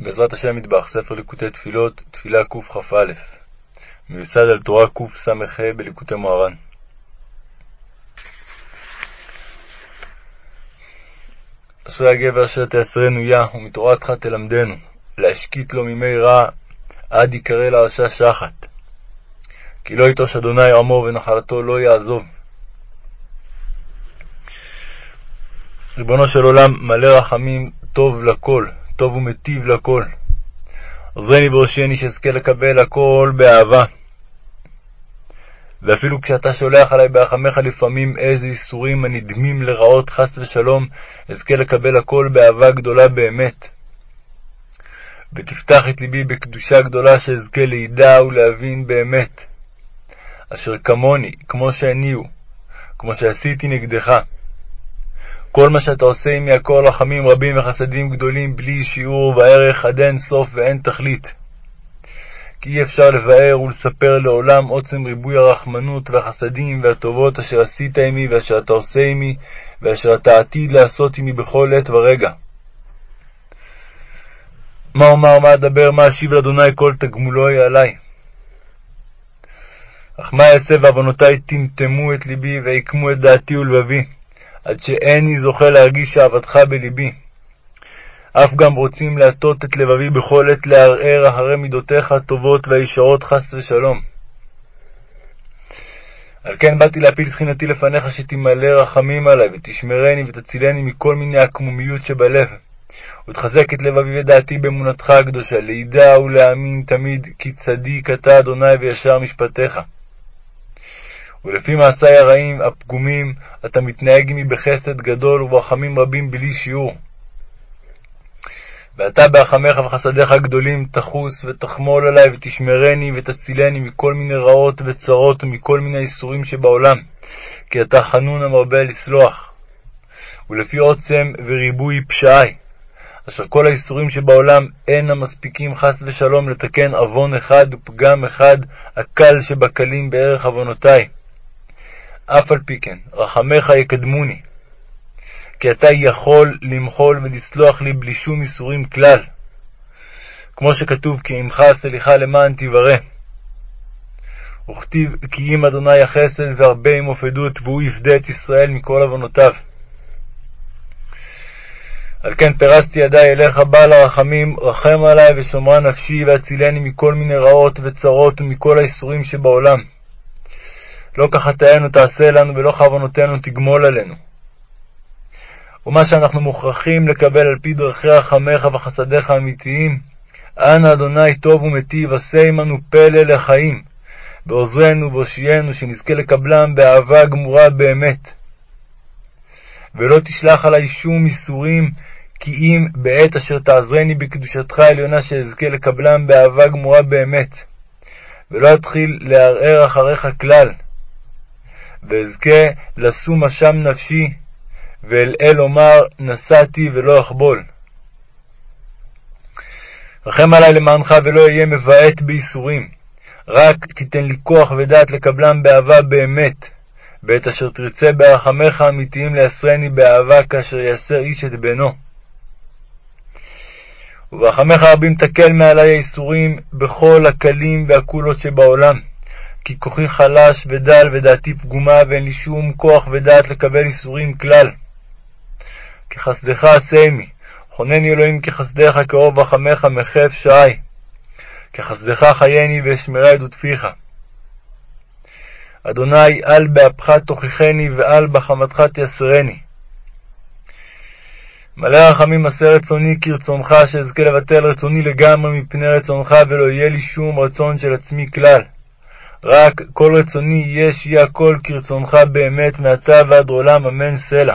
בעזרת השם מטבח, ספר ליקוטי תפילות, תפילה קכ"א, מיוסד על תורה קס"ה בליקוטי מוהר"ן. אשרי הגבר אשר תעשרנו יה, ומתורתך תלמדנו, להשקיט לו ממי רע, עד יקרא לרשע שחת. כי לא יטוש אדוני עמו, ונחלתו לא יעזוב. ריבונו של עולם, מלא רחמים, טוב לכל, טוב ומטיב לכל. עוזרני והושיעני שאזכה לקבל הכל באהבה. ואפילו כשאתה שולח עלי ברחמך לפעמים איזה איסורים הנדמים לרעות חס ושלום, אזכה לקבל הכל באהבה גדולה באמת. ותפתח את ליבי בקדושה גדולה שאזכה לידע ולהבין באמת. אשר כמוני, כמו שאני הוא, כמו שעשיתי נגדך. כל מה שאתה עושה עמי הכל רחמים רבים וחסדים גדולים בלי שיעור וערך עד אין סוף ואין תכלית. כי אי אפשר לבאר ולספר לעולם עוצם ריבוי הרחמנות והחסדים והטובות אשר עשית עמי ואשר אתה עושה עמי ואשר אתה עתיד לעשות עמי בכל עת ורגע. מה אומר, מה אדבר, מה אשיב לאדוני כל תגמולוי עלי. אך מה אעשה ועוונותי טמטמו את ליבי ועיקמו את דעתי ולבבי. עד שאיני זוכה להרגיש אהבתך בלבי. אף גם רוצים להטות את לבבי בכל עת לערער אחרי מידותיך הטובות והישרות חס ושלום. על כן באתי להפיל תחינתי לפניך שתמלא רחמים עלי, ותשמרני ותצילני מכל מיני עקמומיות שבלב. ותחזק את לבבי ודעתי באמונתך הקדושה, לידע ולהאמין תמיד כי צדיק אתה אדוני וישר משפטיך. ולפי מעשי הרעים, הפגומים, אתה מתנהג עמי בחסד גדול וברחמים רבים בלי שיעור. ואתה ברחמיך וחסדיך הגדולים תחוס ותחמול עלי ותשמרני ותצילני מכל מיני רעות וצרות ומכל מיני איסורים שבעולם, כי אתה חנון המרבה לסלוח. ולפי עוצם וריבוי פשעי, אשר כל האיסורים שבעולם אין המספיקים חס ושלום לתקן עוון אחד ופגם אחד הקל שבקלים בערך עוונותי. אף על פי כן, רחמך יקדמוני, כי אתה יכול למחול ולסלוח לי בלי שום איסורים כלל, כמו שכתוב כי עמך סליחה למען תברא. וכתיב כי אם אדוני החסד והרבה עמו פדות, והוא יפדה את ישראל מכל עוונותיו. על כן פרסתי ידי אליך בעל הרחמים, רחם עלי ושומרה נפשי, והצילני מכל מיני רעות וצרות ומכל האיסורים שבעולם. לא כחטאינו תעשה לנו, ולא כעוונותינו תגמול עלינו. ומה שאנחנו מוכרחים לקבל על פי דרכי רחמך וחסדיך האמיתיים, אנא אדוני טוב ומיטיב, עשה עמנו פלא לחיים, בעוזרנו והושיענו, שנזכה לקבלם באהבה גמורה באמת. ולא תשלח עלי שום איסורים, כי אם בעת אשר תעזרני בקדושתך העליונה, שאזכה לקבלם באהבה גמורה באמת, ולא אתחיל לערער אחריך כלל. ואזכה לשום אשם נפשי, ואל אל אומר נסעתי ולא אחבול. רחם עלי למענך ולא אהיה מבעט בייסורים, רק תיתן לי כוח ודעת לקבלם באהבה באמת, בעת אשר תרצה ברחמיך האמיתיים לעשרני באהבה כאשר יעשר איש את בנו. וברחמיך רבים תקל מעלי הייסורים בכל הקלים והקולות שבעולם. כי כוחי חלש ודל ודעתי פגומה, ואין לי שום כוח ודעת לקבל איסורים כלל. כחסדך עשה עמי, חונני אלוהים כחסדך, כאוב רחמך מחף שעי. כחסדך חייני ואשמרה עדות פיך. אדוני, אל באפך תוכיחני, ואל בחמתך תייסרני. מלא רחמים עשה רצוני כרצונך, שאזכה לבטל רצוני לגמרי מפני רצונך, ולא יהיה לי שום רצון של עצמי כלל. רק כל רצוני יהיה שיהיה הכל כרצונך באמת מעתה ועד עולם, אמן סלע.